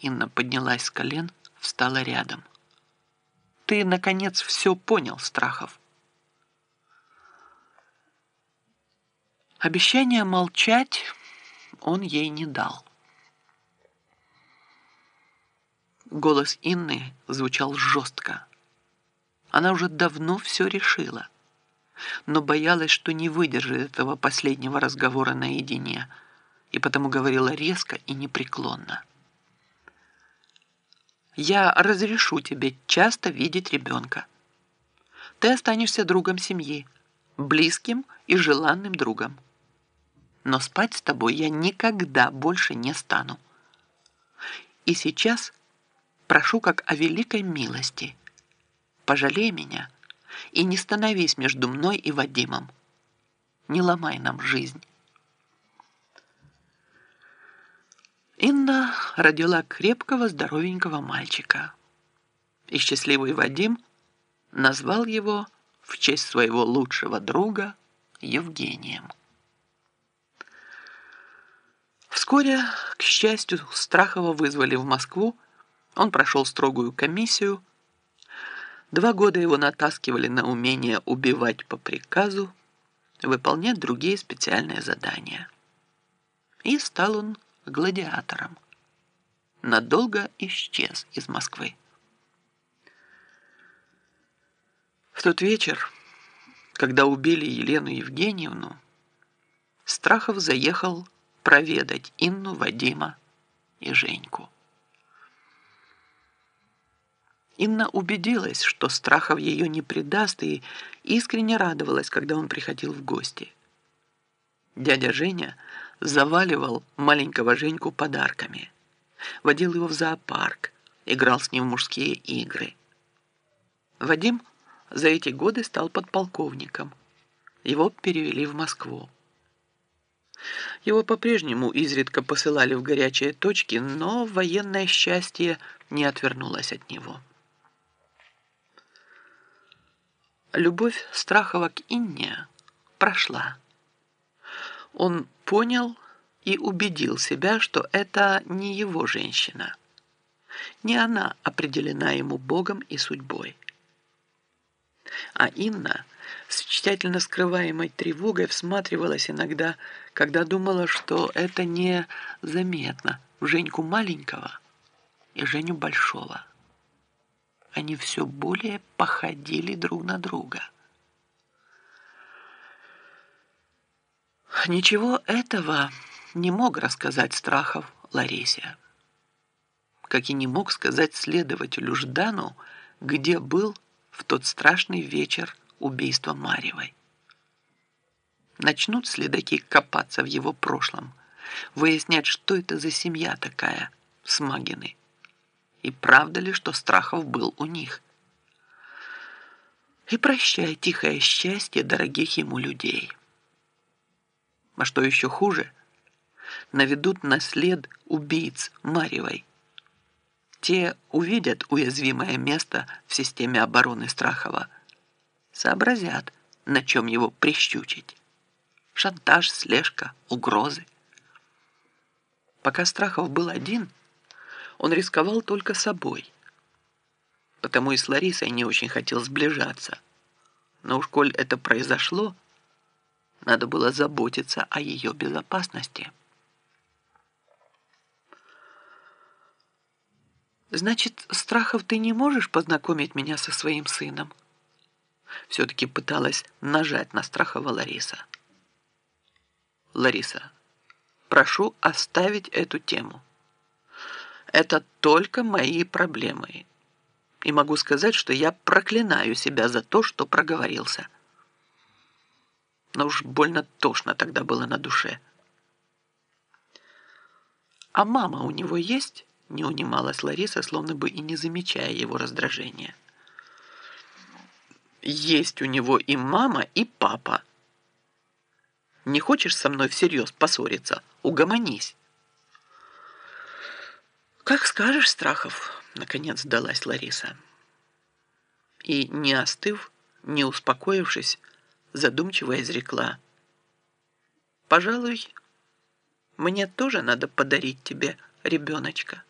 Инна поднялась с колен, встала рядом. «Ты, наконец, все понял, Страхов». Обещание молчать он ей не дал. Голос Инны звучал жестко. Она уже давно все решила, но боялась, что не выдержит этого последнего разговора наедине, и потому говорила резко и непреклонно. «Я разрешу тебе часто видеть ребенка. Ты останешься другом семьи, близким и желанным другом. Но спать с тобой я никогда больше не стану. И сейчас прошу как о великой милости. Пожалей меня и не становись между мной и Вадимом. Не ломай нам жизнь. Инна родила крепкого, здоровенького мальчика. И счастливый Вадим назвал его в честь своего лучшего друга Евгением. Вскоре, к счастью, Страхова вызвали в Москву, он прошел строгую комиссию. Два года его натаскивали на умение убивать по приказу, выполнять другие специальные задания. И стал он гладиатором. Надолго исчез из Москвы. В тот вечер, когда убили Елену Евгеньевну, Страхов заехал проведать Инну, Вадима и Женьку. Инна убедилась, что Страхов ее не предаст, и искренне радовалась, когда он приходил в гости. Дядя Женя заваливал маленького Женьку подарками, водил его в зоопарк, играл с ним в мужские игры. Вадим за эти годы стал подполковником. Его перевели в Москву. Его по-прежнему изредка посылали в горячие точки, но военное счастье не отвернулось от него. Любовь Страхова к Инне прошла. Он понял и убедил себя, что это не его женщина. Не она определена ему Богом и судьбой. А Инна с тщательно скрываемой тревогой всматривалась иногда, когда думала, что это не заметно в Женьку маленького и Женю большого они все более походили друг на друга. Ничего этого не мог рассказать Страхов Ларисе. Как и не мог сказать следователю Ждану, где был в тот страшный вечер убийства Марьевой. Начнут следаки копаться в его прошлом, выяснять, что это за семья такая, Смагины. И правда ли, что Страхов был у них? И прощай тихое счастье дорогих ему людей. А что еще хуже, наведут на след убийц Марьевой. Те увидят уязвимое место в системе обороны Страхова, сообразят, на чем его прищучить. Шантаж, слежка, угрозы. Пока Страхов был один – он рисковал только собой. Потому и с Ларисой не очень хотел сближаться. Но уж коль это произошло, надо было заботиться о ее безопасности. «Значит, Страхов, ты не можешь познакомить меня со своим сыном?» Все-таки пыталась нажать на Страхова Лариса. «Лариса, прошу оставить эту тему». Это только мои проблемы. И могу сказать, что я проклинаю себя за то, что проговорился. Но уж больно тошно тогда было на душе. «А мама у него есть?» — не унималась Лариса, словно бы и не замечая его раздражения. «Есть у него и мама, и папа. Не хочешь со мной всерьез поссориться? Угомонись». «Как скажешь, Страхов», — наконец сдалась Лариса. И, не остыв, не успокоившись, задумчиво изрекла. «Пожалуй, мне тоже надо подарить тебе ребеночка».